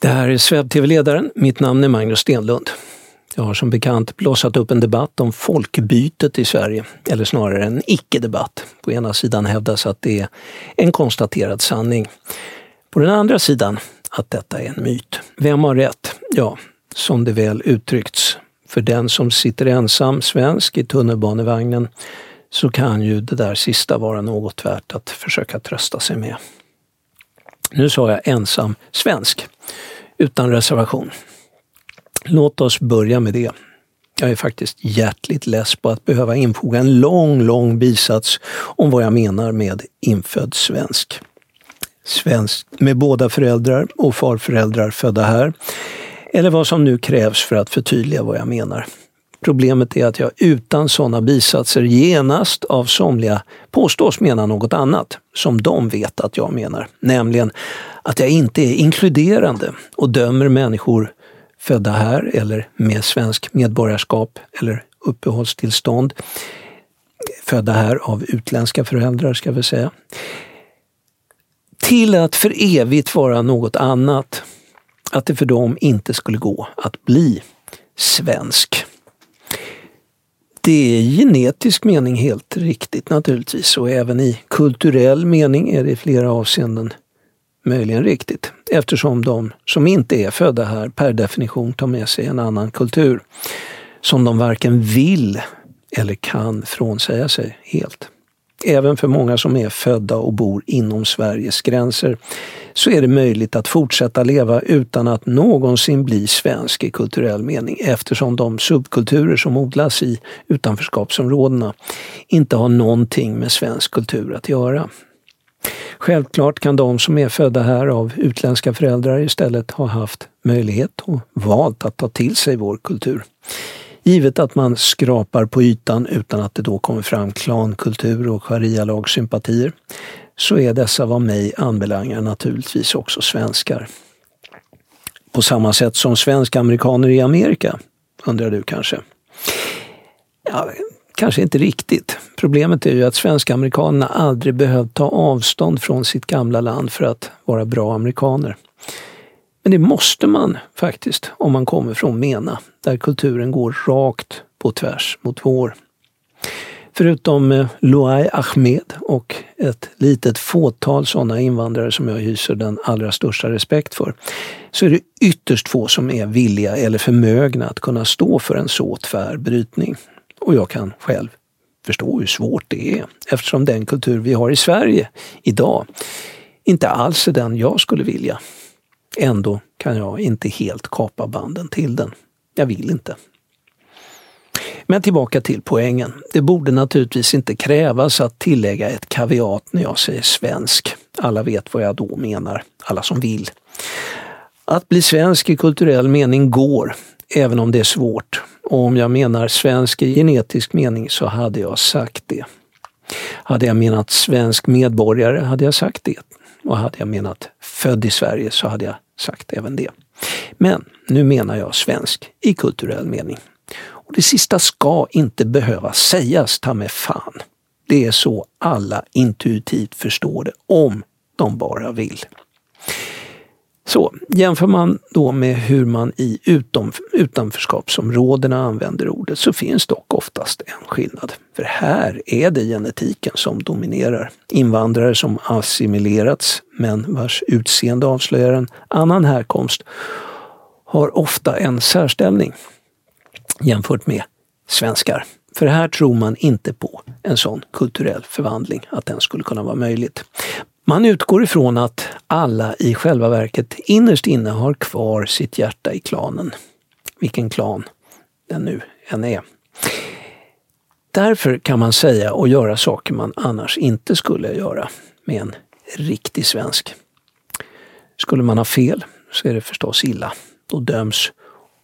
Det här är SvebTV-ledaren. Mitt namn är Magnus Stenlund. Jag har som bekant blossat upp en debatt om folkbytet i Sverige, eller snarare en icke-debatt. På ena sidan hävdas att det är en konstaterad sanning. På den andra sidan att detta är en myt. Vem har rätt? Ja, som det väl uttryckts, för den som sitter ensam svensk i tunnelbanevagnen så kan ju det där sista vara något värt att försöka trösta sig med. Nu sa jag ensam svensk, utan reservation. Låt oss börja med det. Jag är faktiskt hjärtligt less på att behöva infoga en lång, lång bisats om vad jag menar med infödd svensk. Svensk med båda föräldrar och farföräldrar födda här. Eller vad som nu krävs för att förtydliga vad jag menar. Problemet är att jag utan sådana bisatser genast av somliga påstås mena något annat, som de vet att jag menar. Nämligen att jag inte är inkluderande och dömer människor födda här eller med svensk medborgarskap eller uppehållstillstånd, födda här av utländska föräldrar ska vi säga, till att för evigt vara något annat. Att det för dem inte skulle gå att bli svensk. Det är i genetisk mening helt riktigt naturligtvis och även i kulturell mening är det i flera avseenden möjligen riktigt eftersom de som inte är födda här per definition tar med sig en annan kultur som de varken vill eller kan frånsäga sig helt. Även för många som är födda och bor inom Sveriges gränser så är det möjligt att fortsätta leva utan att någonsin bli svensk i kulturell mening eftersom de subkulturer som odlas i utanförskapsområdena inte har någonting med svensk kultur att göra. Självklart kan de som är födda här av utländska föräldrar istället ha haft möjlighet och valt att ta till sig vår kultur. Givet att man skrapar på ytan utan att det då kommer fram klankultur och sharia-lagsympatier så är dessa vad mig anbelangar naturligtvis också svenskar. På samma sätt som svensk-amerikaner i Amerika, undrar du kanske? Ja, kanske inte riktigt. Problemet är ju att svensk-amerikanerna aldrig behövt ta avstånd från sitt gamla land för att vara bra amerikaner. Men det måste man faktiskt om man kommer från MENA, där kulturen går rakt på tvärs mot vår. Förutom eh, Luai Ahmed och ett litet fåtal sådana invandrare som jag hyser den allra största respekt för, så är det ytterst få som är villiga eller förmögna att kunna stå för en så tvär brytning. Och jag kan själv förstå hur svårt det är eftersom den kultur vi har i Sverige idag inte alls är den jag skulle vilja. Ändå kan jag inte helt kapa banden till den. Jag vill inte. Men tillbaka till poängen. Det borde naturligtvis inte krävas att tillägga ett kaviat när jag säger svensk. Alla vet vad jag då menar, alla som vill. Att bli svensk i kulturell mening går, även om det är svårt. Och om jag menar svensk i genetisk mening så hade jag sagt det. Hade jag menat svensk medborgare hade jag sagt det. Och hade jag menat född i Sverige så hade jag sagt även det. Men nu menar jag svensk i kulturell mening. Och det sista ska inte behöva sägas, ta med fan. Det är så alla intuitivt förstår det, om de bara vill. Så jämför man då med hur man i utom, utanförskapsområdena använder ordet så finns dock oftast en skillnad. För här är det genetiken som dominerar. Invandrare som assimilerats men vars utseende avslöjar en annan härkomst har ofta en särställning jämfört med svenskar. För här tror man inte på en sån kulturell förvandling, att den skulle kunna vara möjligt. Man utgår ifrån att alla i själva verket innerst inne har kvar sitt hjärta i klanen. Vilken klan den nu än är. Därför kan man säga och göra saker man annars inte skulle göra med en riktig svensk. Skulle man ha fel så är det förstås illa. Då döms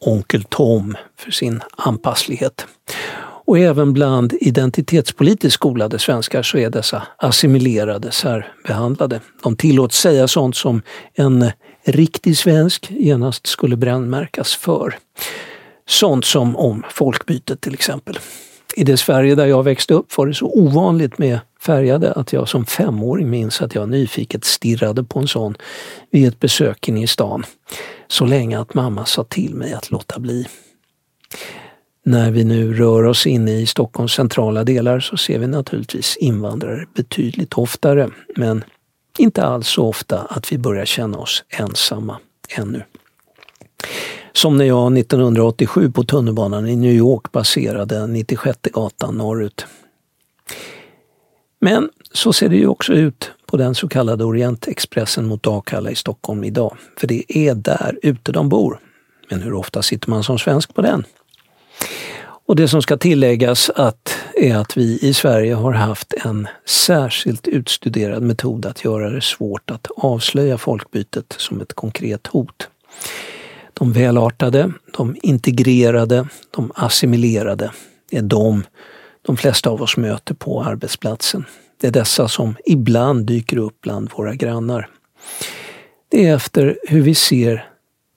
onkel Tom för sin anpasslighet. Och även bland identitetspolitiskt skolade svenskar så är dessa assimilerade särbehandlade. De tillåts säga sånt som en riktig svensk genast skulle brännmärkas för. Sånt som om folkbytet till exempel. I det Sverige där jag växte upp var det så ovanligt med färgade att jag som femåring minns att jag nyfiket stirrade på en sån vid ett besök inne i stan. Så länge att mamma sa till mig att låta bli. När vi nu rör oss inne i Stockholms centrala delar så ser vi naturligtvis invandrare betydligt oftare, men inte alls så ofta att vi börjar känna oss ensamma ännu. Som när jag 1987 på tunnelbanan i New York passerade 96 gatan norrut. Men så ser det ju också ut på den så kallade Orientexpressen mot Akalla i Stockholm idag. För det är där ute de bor. Men hur ofta sitter man som svensk på den? Och det som ska tilläggas att, är att vi i Sverige har haft en särskilt utstuderad metod att göra det svårt att avslöja folkbytet som ett konkret hot. De välartade, de integrerade, de assimilerade är de de flesta av oss möter på arbetsplatsen. Det är dessa som ibland dyker upp bland våra grannar. Det är efter hur vi ser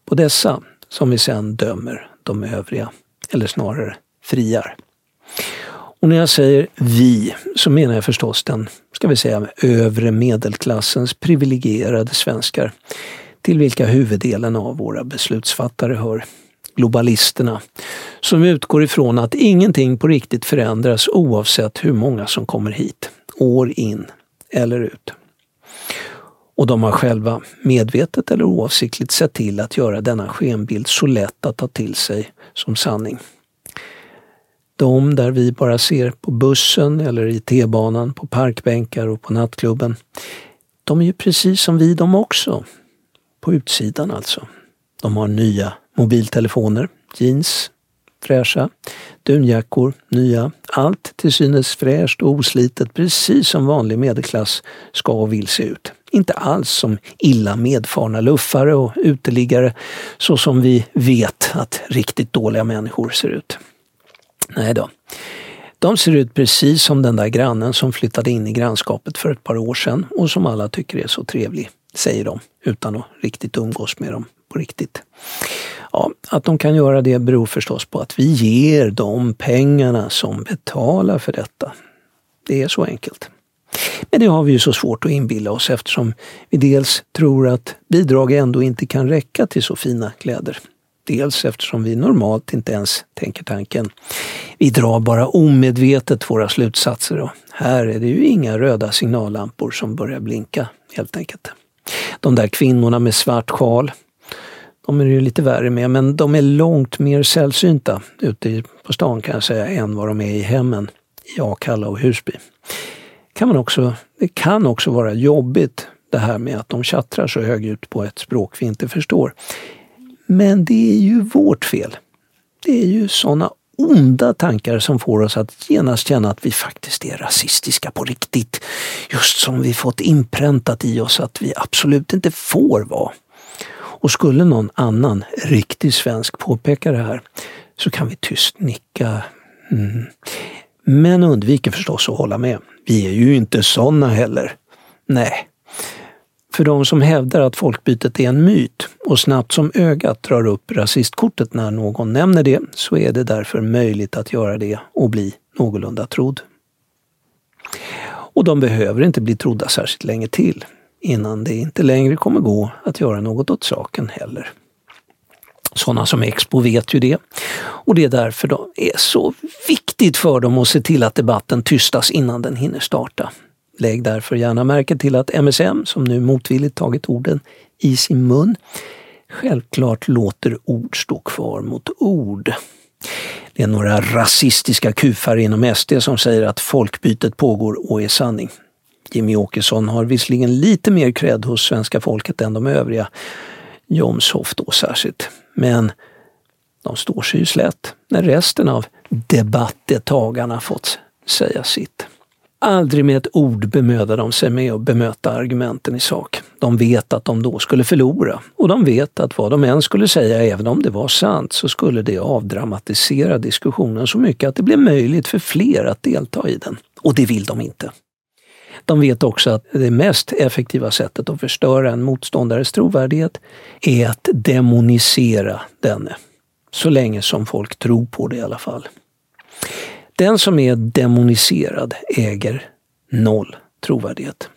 på dessa som vi sedan dömer de övriga, eller snarare friar. Och när jag säger vi så menar jag förstås den, ska vi säga, övre medelklassens privilegierade svenskar till vilka huvuddelen av våra beslutsfattare hör. Globalisterna, som utgår ifrån att ingenting på riktigt förändras oavsett hur många som kommer hit, år in eller ut. Och de har själva, medvetet eller oavsiktligt, sett till att göra denna skenbild så lätt att ta till sig som sanning. De där vi bara ser på bussen eller i T-banan, på parkbänkar och på nattklubben, de är ju precis som vi de också. På utsidan alltså. De har nya mobiltelefoner, jeans, fräscha, dunjackor, nya. Allt till synes fräscht och oslitet precis som vanlig medelklass ska och vill se ut. Inte alls som illa medfarna luffare och uteliggare så som vi vet att riktigt dåliga människor ser ut. Nej då. De ser ut precis som den där grannen som flyttade in i grannskapet för ett par år sedan och som alla tycker är så trevlig, säger de, utan att riktigt umgås med dem på riktigt. Ja, att de kan göra det beror förstås på att vi ger dem pengarna som betalar för detta. Det är så enkelt. Men det har vi ju så svårt att inbilla oss eftersom vi dels tror att bidrag ändå inte kan räcka till så fina kläder. Dels eftersom vi normalt inte ens tänker tanken. Vi drar bara omedvetet våra slutsatser och här är det ju inga röda signallampor som börjar blinka helt enkelt. De där kvinnorna med svart sjal, de är det ju lite värre med, men de är långt mer sällsynta ute på stan kan jag säga än vad de är i hemmen i Akalla och Husby. Kan man också, det kan också vara jobbigt det här med att de tjattrar så högljutt på ett språk vi inte förstår. Men det är ju vårt fel. Det är ju sådana onda tankar som får oss att genast känna att vi faktiskt är rasistiska på riktigt. Just som vi fått inpräntat i oss att vi absolut inte får vara. Och skulle någon annan riktig svensk påpeka det här så kan vi tyst nicka. Mm. Men undviker förstås att hålla med. Vi är ju inte sådana heller. Nej. För de som hävdar att folkbytet är en myt och snabbt som ögat drar upp rasistkortet när någon nämner det så är det därför möjligt att göra det och bli någorlunda trodd. Och de behöver inte bli trodda särskilt länge till innan det inte längre kommer gå att göra något åt saken heller. Sådana som Expo vet ju det. Och det är därför det är så viktigt för dem att se till att debatten tystas innan den hinner starta. Lägg därför gärna märke till att MSM, som nu motvilligt tagit orden i sin mun, självklart låter ord stå kvar mot ord. Det är några rasistiska kufar inom SD som säger att folkbytet pågår och är sanning. Jimmy Åkesson har visserligen lite mer cred hos svenska folket än de övriga, Jomshof då särskilt. Men de står sig ju slätt när resten av debattdeltagarna fått säga sitt. Aldrig med ett ord bemödar de sig med att bemöta argumenten i sak. De vet att de då skulle förlora och de vet att vad de än skulle säga, även om det var sant, så skulle det avdramatisera diskussionen så mycket att det blev möjligt för fler att delta i den. Och det vill de inte. De vet också att det mest effektiva sättet att förstöra en motståndares trovärdighet är att demonisera denne. Så länge som folk tror på det i alla fall. Den som är demoniserad äger noll trovärdighet.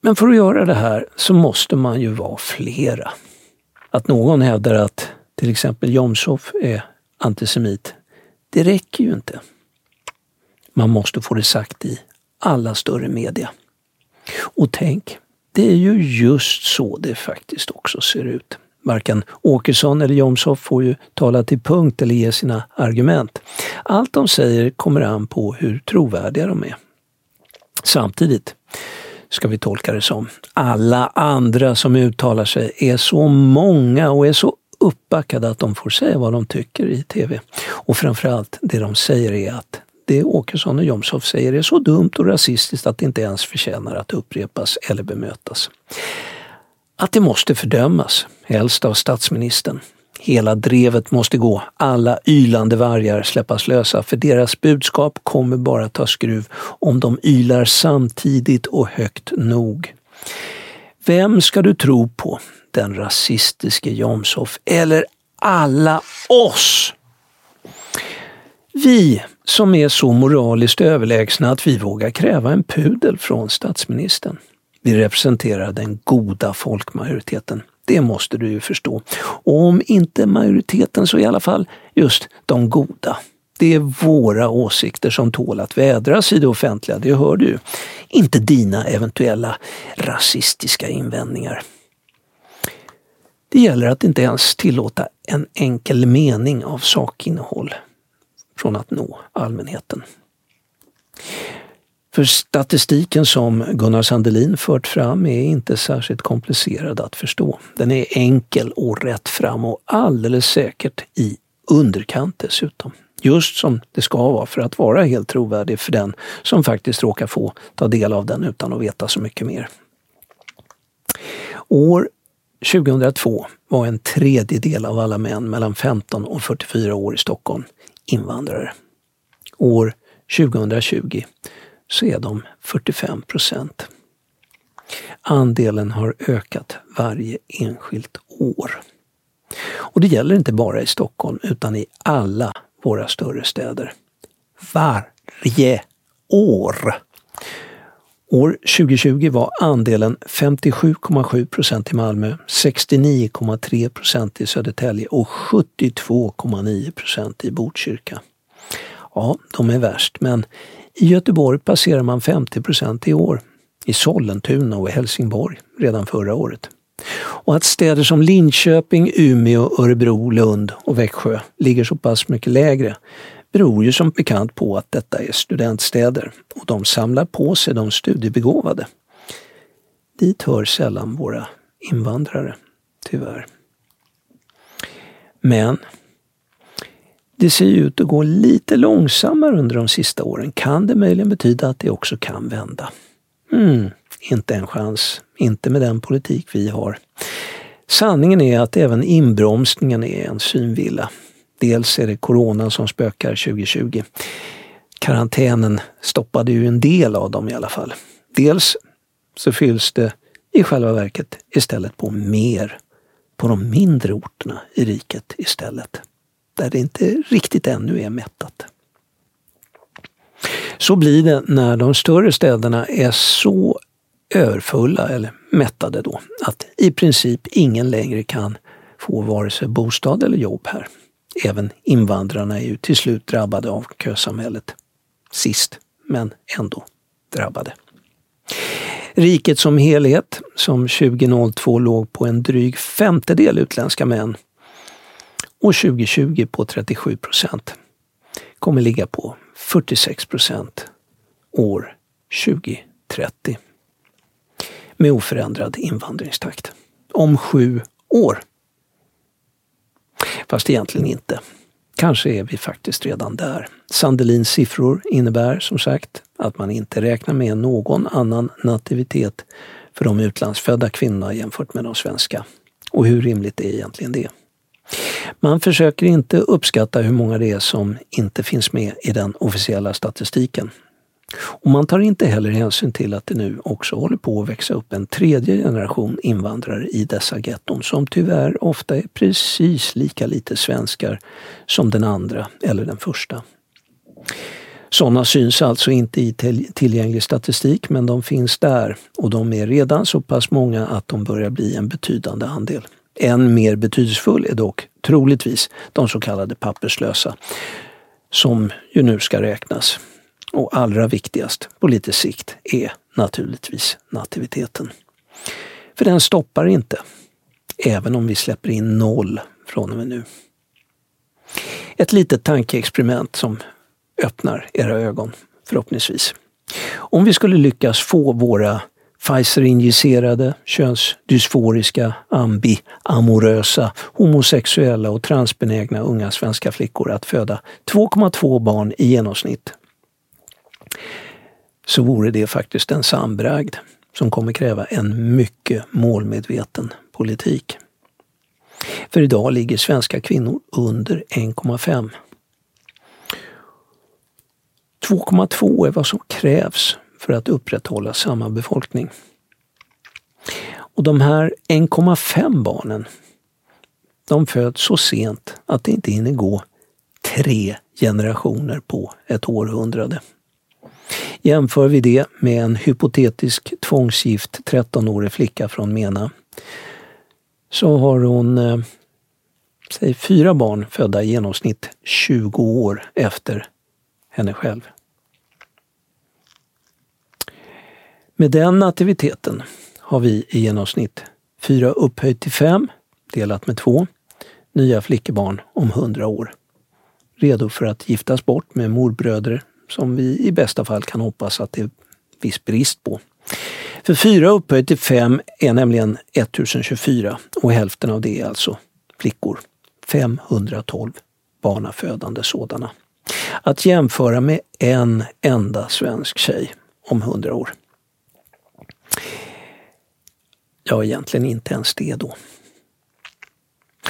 Men för att göra det här så måste man ju vara flera. Att någon hävdar att till exempel Jomshof är antisemit, det räcker ju inte. Man måste få det sagt i alla större media. Och tänk, det är ju just så det faktiskt också ser ut. Varken Åkesson eller Jomshof får ju tala till punkt eller ge sina argument. Allt de säger kommer an på hur trovärdiga de är. Samtidigt ska vi tolka det som. Alla andra som uttalar sig är så många och är så uppbackade att de får säga vad de tycker i TV. Och framförallt, det de säger är att det Åkesson och Jomshof säger är så dumt och rasistiskt att det inte ens förtjänar att upprepas eller bemötas. Att det måste fördömas, helst av statsministern. Hela drevet måste gå, alla ylande vargar släppas lösa för deras budskap kommer bara ta skruv om de ylar samtidigt och högt nog. Vem ska du tro på? Den rasistiske Jomshof eller alla oss? Vi som är så moraliskt överlägsna att vi vågar kräva en pudel från statsministern. Vi representerar den goda folkmajoriteten. Det måste du ju förstå. Och om inte majoriteten så i alla fall just de goda. Det är våra åsikter som tål att vädras i det offentliga, det hör du. Inte dina eventuella rasistiska invändningar. Det gäller att inte ens tillåta en enkel mening av sakinnehåll från att nå allmänheten. För statistiken som Gunnar Sandelin fört fram är inte särskilt komplicerad att förstå. Den är enkel och rätt fram och alldeles säkert i underkant dessutom. Just som det ska vara för att vara helt trovärdig för den som faktiskt råkar få ta del av den utan att veta så mycket mer. År 2002 var en tredjedel av alla män mellan 15 och 44 år i Stockholm invandrare. År 2020 så är de 45 procent. Andelen har ökat varje enskilt år. Och det gäller inte bara i Stockholm utan i alla våra större städer. Varje år! År 2020 var andelen 57,7 procent i Malmö, 69,3 procent i Södertälje och 72,9 procent i Botkyrka. Ja, de är värst, men i Göteborg passerar man 50 procent i år. I Sollentuna och Helsingborg redan förra året. Och att städer som Linköping, Umeå, Örebro, Lund och Växjö ligger så pass mycket lägre beror ju som bekant på att detta är studentstäder och de samlar på sig de studiebegåvade. Dit hör sällan våra invandrare, tyvärr. Men det ser ut att gå lite långsammare under de sista åren. Kan det möjligen betyda att det också kan vända? Mm, inte en chans. Inte med den politik vi har. Sanningen är att även inbromsningen är en synvilla. Dels är det coronan som spökar 2020. Karantänen stoppade ju en del av dem i alla fall. Dels så fylls det i själva verket istället på mer på de mindre orterna i riket istället. Där det inte riktigt ännu är mättat. Så blir det när de större städerna är så överfulla eller mättade då att i princip ingen längre kan få vare sig bostad eller jobb här. Även invandrarna är ju till slut drabbade av kösamhället. Sist, men ändå drabbade. Riket som helhet, som 2002 låg på en dryg femtedel utländska män och 2020 på 37 procent, kommer ligga på 46 procent år 2030 med oförändrad invandringstakt. Om sju år Fast egentligen inte. Kanske är vi faktiskt redan där. Sandelins siffror innebär som sagt att man inte räknar med någon annan nativitet för de utlandsfödda kvinnorna jämfört med de svenska. Och hur rimligt är egentligen det? Man försöker inte uppskatta hur många det är som inte finns med i den officiella statistiken. Och man tar inte heller hänsyn till att det nu också håller på att växa upp en tredje generation invandrare i dessa getton som tyvärr ofta är precis lika lite svenskar som den andra eller den första. Sådana syns alltså inte i tillgänglig statistik men de finns där och de är redan så pass många att de börjar bli en betydande andel. Än mer betydelsefull är dock troligtvis de så kallade papperslösa som ju nu ska räknas. Och allra viktigast på lite sikt är naturligtvis nativiteten. För den stoppar inte, även om vi släpper in noll från och med nu. Ett litet tankeexperiment som öppnar era ögon, förhoppningsvis. Om vi skulle lyckas få våra Pfizer-injicerade, könsdysforiska, ambi-amorösa, homosexuella och transbenägna unga svenska flickor att föda 2,2 barn i genomsnitt så vore det faktiskt en sambragd som kommer kräva en mycket målmedveten politik. För idag ligger svenska kvinnor under 1,5. 2,2 är vad som krävs för att upprätthålla samma befolkning. Och de här 1,5 barnen, de föds så sent att det inte hinner gå tre generationer på ett århundrade. Jämför vi det med en hypotetisk tvångsgift 13-årig flicka från Mena så har hon eh, säg, fyra barn födda i genomsnitt 20 år efter henne själv. Med den nativiteten har vi i genomsnitt fyra upphöjt till fem, delat med två, nya flickebarn om hundra år. Redo för att giftas bort med morbröder som vi i bästa fall kan hoppas att det är viss brist på. För 4 upphöjt till 5 är nämligen 1024 och hälften av det är alltså flickor. 512 barnafödande sådana. Att jämföra med en enda svensk tjej om hundra år. Ja, egentligen inte ens det då.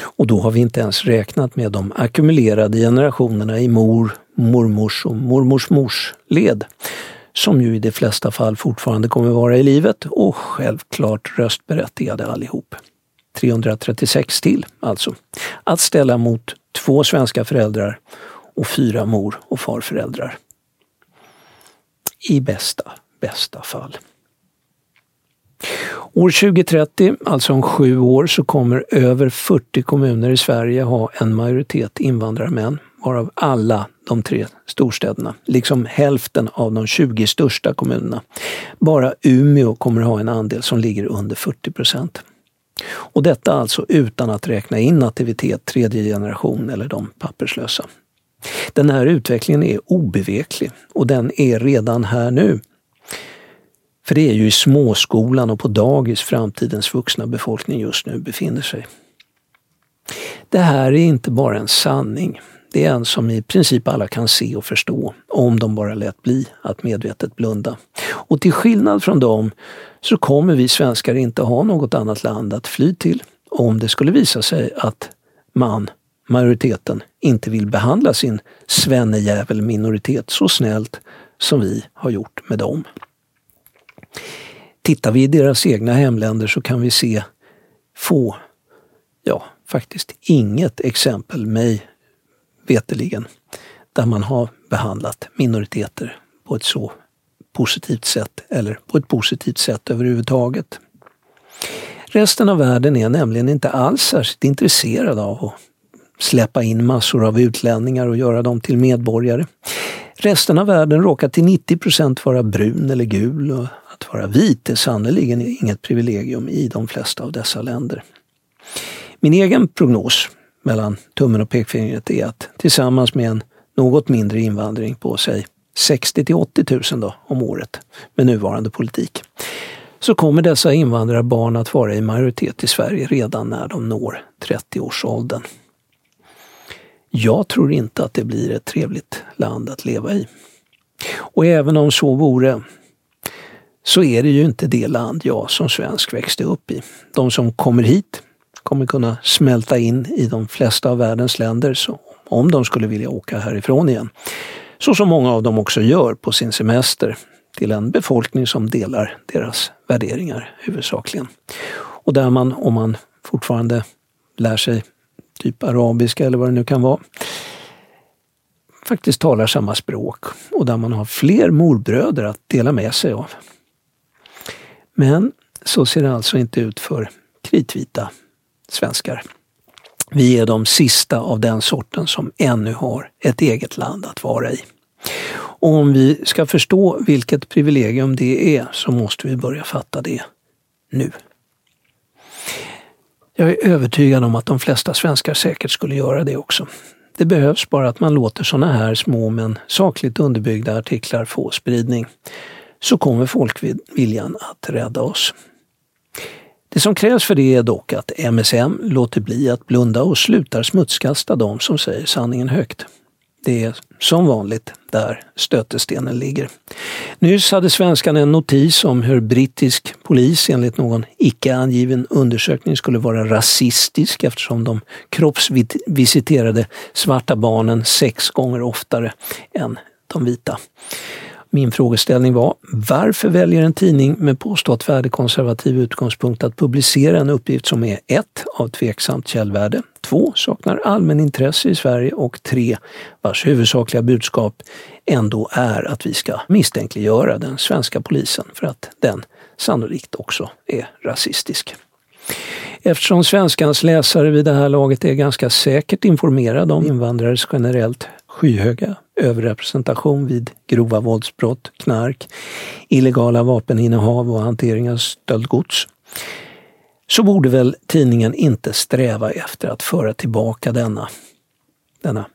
Och då har vi inte ens räknat med de ackumulerade generationerna i mor, mormors och mormors mors led som ju i de flesta fall fortfarande kommer vara i livet och självklart röstberättigade allihop. 336 till alltså. Att ställa mot två svenska föräldrar och fyra mor och farföräldrar. I bästa, bästa fall. År 2030, alltså om sju år, så kommer över 40 kommuner i Sverige ha en majoritet invandrarmän, varav alla de tre storstäderna, liksom hälften av de 20 största kommunerna. Bara Umeå kommer ha en andel som ligger under 40 procent. Och detta alltså utan att räkna in nativitet, tredje generation eller de papperslösa. Den här utvecklingen är obeveklig och den är redan här nu. För det är ju i småskolan och på dagis framtidens vuxna befolkning just nu befinner sig. Det här är inte bara en sanning. Det är en som i princip alla kan se och förstå om de bara lät bli att medvetet blunda. Och till skillnad från dem så kommer vi svenskar inte ha något annat land att fly till om det skulle visa sig att man, majoriteten, inte vill behandla sin svennejävel minoritet så snällt som vi har gjort med dem. Tittar vi i deras egna hemländer så kan vi se få, ja faktiskt inget exempel, mig veteligen, där man har behandlat minoriteter på ett så positivt sätt eller på ett positivt sätt överhuvudtaget. Resten av världen är nämligen inte alls särskilt intresserad av att släppa in massor av utlänningar och göra dem till medborgare. Resten av världen råkar till 90 procent vara brun eller gul och att vara vit är sannerligen inget privilegium i de flesta av dessa länder. Min egen prognos mellan tummen och pekfingret är att tillsammans med en något mindre invandring på sig 60 till 80 000 då, om året med nuvarande politik så kommer dessa invandrarbarn att vara i majoritet i Sverige redan när de når 30-årsåldern. Jag tror inte att det blir ett trevligt land att leva i. Och även om så vore så är det ju inte det land jag som svensk växte upp i. De som kommer hit kommer kunna smälta in i de flesta av världens länder så om de skulle vilja åka härifrån igen Så som många av dem också gör på sin semester till en befolkning som delar deras värderingar huvudsakligen. Och där man, om man fortfarande lär sig typ arabiska eller vad det nu kan vara, faktiskt talar samma språk och där man har fler morbröder att dela med sig av. Men så ser det alltså inte ut för kritvita svenskar. Vi är de sista av den sorten som ännu har ett eget land att vara i. Och om vi ska förstå vilket privilegium det är så måste vi börja fatta det nu. Jag är övertygad om att de flesta svenskar säkert skulle göra det också. Det behövs bara att man låter sådana här små men sakligt underbyggda artiklar få spridning. Så kommer folkviljan att rädda oss. Det som krävs för det är dock att MSM låter bli att blunda och slutar smutskasta de som säger sanningen högt. Det är som vanligt där stötestenen ligger. Nyss hade svenskan en notis om hur brittisk polis enligt någon icke angiven undersökning skulle vara rasistisk eftersom de kroppsvisiterade svarta barnen sex gånger oftare än de vita. Min frågeställning var varför väljer en tidning med påstått värdekonservativ utgångspunkt att publicera en uppgift som är 1. av tveksamt källvärde, 2. saknar allmänintresse i Sverige och 3. vars huvudsakliga budskap ändå är att vi ska misstänkliggöra den svenska polisen för att den sannolikt också är rasistisk. Eftersom svenskans läsare vid det här laget är ganska säkert informerade om invandrares generellt skyhöga överrepresentation vid grova våldsbrott, knark, illegala vapeninnehav och hantering av stöldgods så borde väl tidningen inte sträva efter att föra tillbaka denna, denna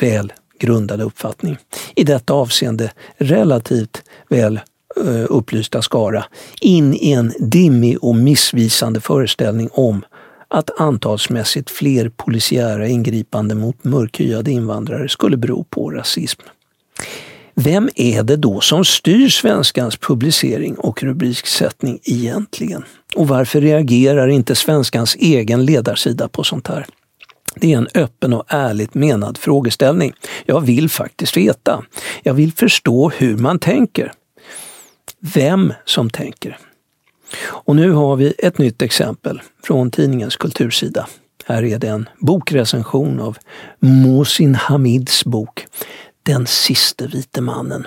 väl grundade uppfattning. I detta avseende relativt väl eh, upplysta skara in i en dimmig och missvisande föreställning om att antalsmässigt fler polisiära ingripanden mot mörkhyade invandrare skulle bero på rasism. Vem är det då som styr Svenskans publicering och rubriksättning egentligen? Och varför reagerar inte Svenskans egen ledarsida på sånt här? Det är en öppen och ärligt menad frågeställning. Jag vill faktiskt veta. Jag vill förstå hur man tänker. Vem som tänker. Och nu har vi ett nytt exempel från tidningens kultursida. Här är det en bokrecension av Mohsin Hamids bok Den siste vite mannen.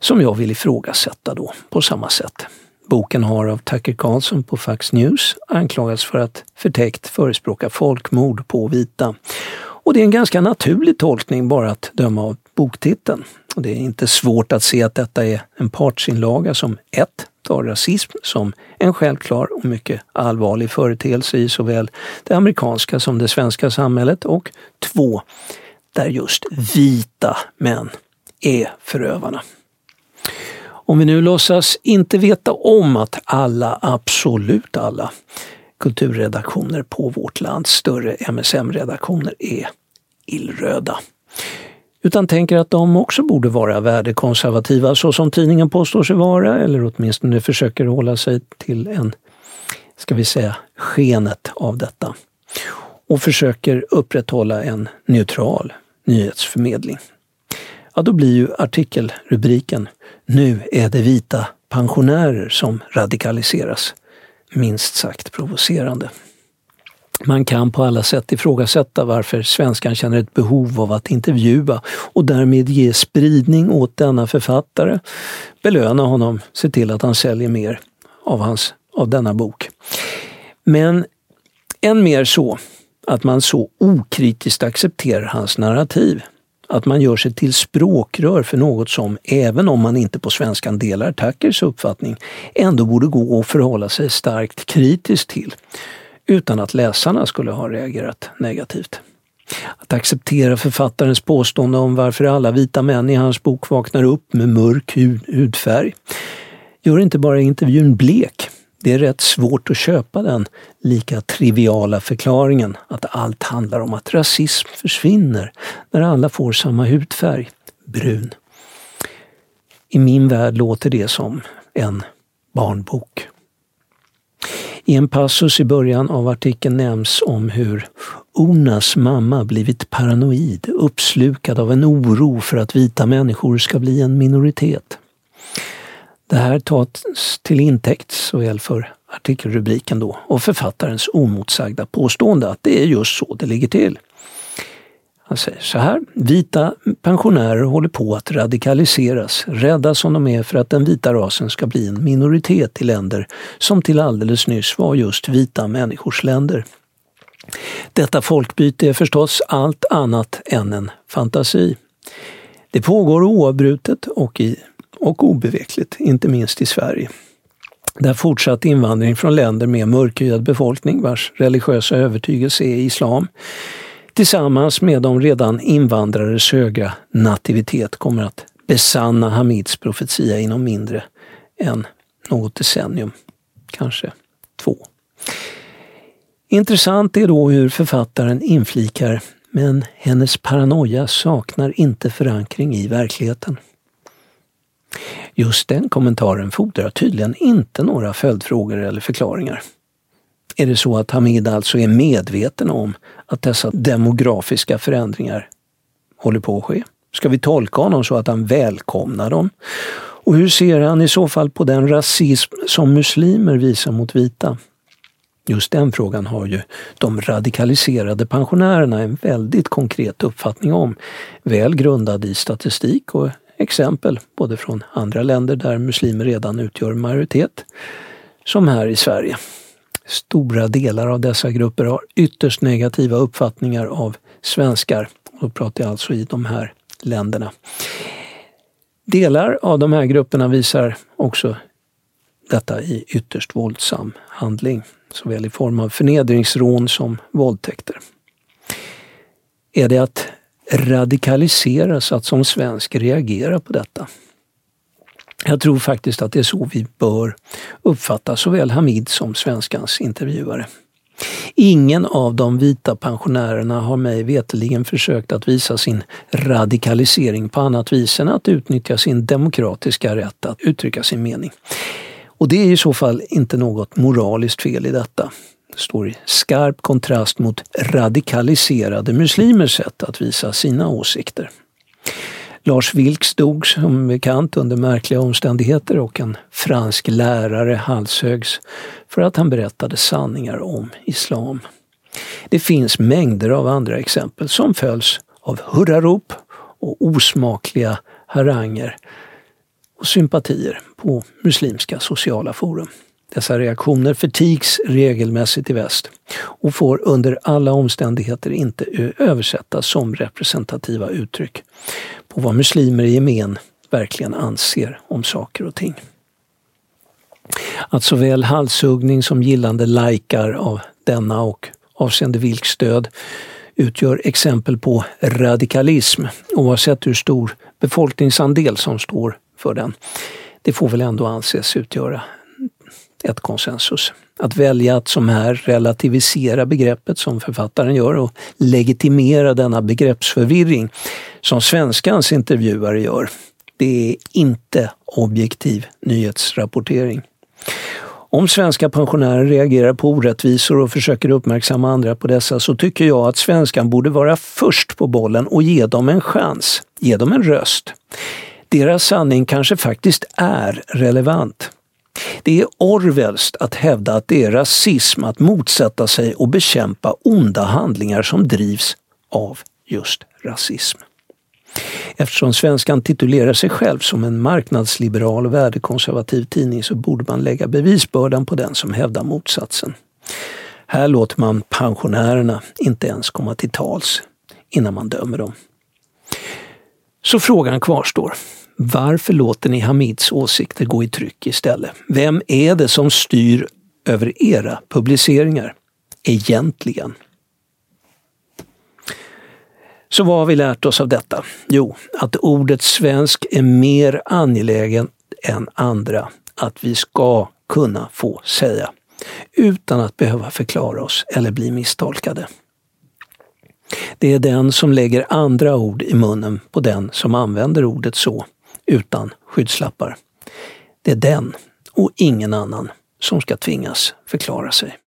Som jag vill ifrågasätta då på samma sätt. Boken har av Tucker Carlson på Fox News anklagats för att förtäckt förespråka folkmord på vita. Och det är en ganska naturlig tolkning bara att döma av boktiteln. Och det är inte svårt att se att detta är en partsinlaga som ett tar rasism som en självklar och mycket allvarlig företeelse i såväl det amerikanska som det svenska samhället och två, där just vita män är förövarna. Om vi nu låtsas inte veta om att alla, absolut alla, kulturredaktioner på vårt lands större MSM-redaktioner är illröda utan tänker att de också borde vara värdekonservativa så som tidningen påstår sig vara eller åtminstone försöker hålla sig till en, ska vi säga, skenet av detta och försöker upprätthålla en neutral nyhetsförmedling. Ja, då blir ju artikelrubriken Nu är det vita pensionärer som radikaliseras minst sagt provocerande. Man kan på alla sätt ifrågasätta varför svenskan känner ett behov av att intervjua och därmed ge spridning åt denna författare, belöna honom, se till att han säljer mer av, hans, av denna bok. Men än mer så att man så okritiskt accepterar hans narrativ. Att man gör sig till språkrör för något som, även om man inte på svenskan delar Tackers uppfattning, ändå borde gå att förhålla sig starkt kritiskt till utan att läsarna skulle ha reagerat negativt. Att acceptera författarens påstående om varför alla vita män i hans bok vaknar upp med mörk hudfärg gör inte bara intervjun blek, det är rätt svårt att köpa den lika triviala förklaringen att allt handlar om att rasism försvinner när alla får samma hudfärg, brun. I min värld låter det som en barnbok. I en passus i början av artikeln nämns om hur Onas mamma blivit paranoid, uppslukad av en oro för att vita människor ska bli en minoritet. Det här tas till intäkt såväl för artikelrubriken då och författarens omotsagda påstående att det är just så det ligger till. Han säger så här, vita pensionärer håller på att radikaliseras, rädda som de är för att den vita rasen ska bli en minoritet i länder som till alldeles nyss var just vita människors länder. Detta folkbyte är förstås allt annat än en fantasi. Det pågår oavbrutet och, i, och obevekligt, inte minst i Sverige. Där fortsatt invandring från länder med mörkhyad befolkning vars religiösa övertygelse är islam tillsammans med de redan invandrares höga nativitet kommer att besanna Hamids profetia inom mindre än något decennium, kanske två. Intressant är då hur författaren inflikar men hennes paranoia saknar inte förankring i verkligheten. Just den kommentaren fordrar tydligen inte några följdfrågor eller förklaringar. Är det så att Hamid alltså är medveten om att dessa demografiska förändringar håller på att ske? Ska vi tolka honom så att han välkomnar dem? Och hur ser han i så fall på den rasism som muslimer visar mot vita? Just den frågan har ju de radikaliserade pensionärerna en väldigt konkret uppfattning om, väl grundad i statistik och exempel både från andra länder där muslimer redan utgör majoritet, som här i Sverige. Stora delar av dessa grupper har ytterst negativa uppfattningar av svenskar. Då pratar jag alltså i de här länderna. Delar av de här grupperna visar också detta i ytterst våldsam handling, såväl i form av förnedringsrån som våldtäkter. Är det att radikaliseras att som svensk reagera på detta? Jag tror faktiskt att det är så vi bör uppfatta såväl Hamid som svenskans intervjuare. Ingen av de vita pensionärerna har mig veteligen försökt att visa sin radikalisering på annat vis än att utnyttja sin demokratiska rätt att uttrycka sin mening. Och det är i så fall inte något moraliskt fel i detta. Det står i skarp kontrast mot radikaliserade muslimers sätt att visa sina åsikter. Lars Vilks dog som bekant under märkliga omständigheter och en fransk lärare halshögs för att han berättade sanningar om islam. Det finns mängder av andra exempel som följs av hurrarop och osmakliga haranger och sympatier på muslimska sociala forum. Dessa reaktioner förtigs regelmässigt i väst och får under alla omständigheter inte översättas som representativa uttryck och vad muslimer i gemen verkligen anser om saker och ting. Att såväl halshuggning som gillande likar av denna och avseende vilkstöd utgör exempel på radikalism oavsett hur stor befolkningsandel som står för den. Det får väl ändå anses utgöra ett konsensus. Att välja att som här relativisera begreppet som författaren gör och legitimera denna begreppsförvirring som svenskans intervjuare gör, det är inte objektiv nyhetsrapportering. Om svenska pensionärer reagerar på orättvisor och försöker uppmärksamma andra på dessa så tycker jag att svenskan borde vara först på bollen och ge dem en chans, ge dem en röst. Deras sanning kanske faktiskt är relevant. Det är Orwellskt att hävda att det är rasism att motsätta sig och bekämpa onda handlingar som drivs av just rasism. Eftersom Svenskan titulerar sig själv som en marknadsliberal och värdekonservativ tidning så borde man lägga bevisbördan på den som hävdar motsatsen. Här låter man pensionärerna inte ens komma till tals innan man dömer dem. Så frågan kvarstår. Varför låter ni Hamids åsikter gå i tryck istället? Vem är det som styr över era publiceringar? Egentligen. Så vad har vi lärt oss av detta? Jo, att ordet svensk är mer angelägen än andra att vi ska kunna få säga utan att behöva förklara oss eller bli misstolkade. Det är den som lägger andra ord i munnen på den som använder ordet så utan skyddslappar. Det är den och ingen annan som ska tvingas förklara sig.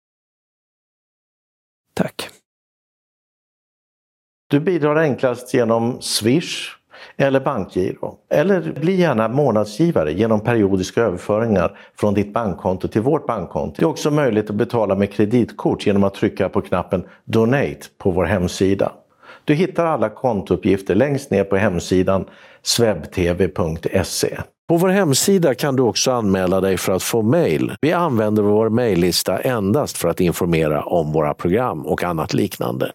Tack. Du bidrar enklast genom Swish eller bankgiro. Eller bli gärna månadsgivare genom periodiska överföringar från ditt bankkonto till vårt bankkonto. Det är också möjligt att betala med kreditkort genom att trycka på knappen Donate på vår hemsida. Du hittar alla kontouppgifter längst ner på hemsidan swebtv.se. På vår hemsida kan du också anmäla dig för att få mejl. Vi använder vår mejllista endast för att informera om våra program och annat liknande.